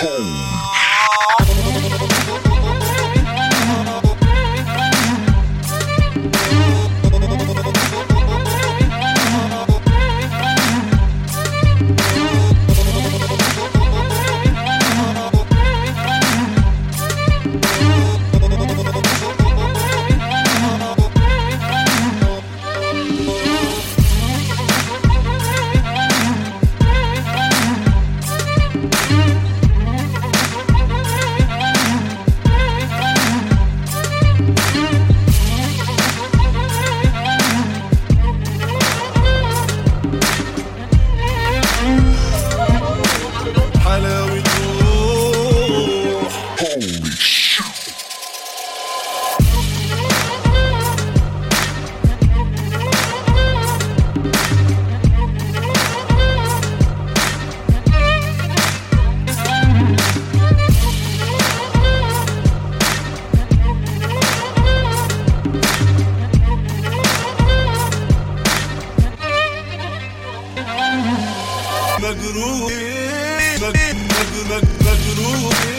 Home. روح مجروح مج- مج- مج- مجروح مج- مج-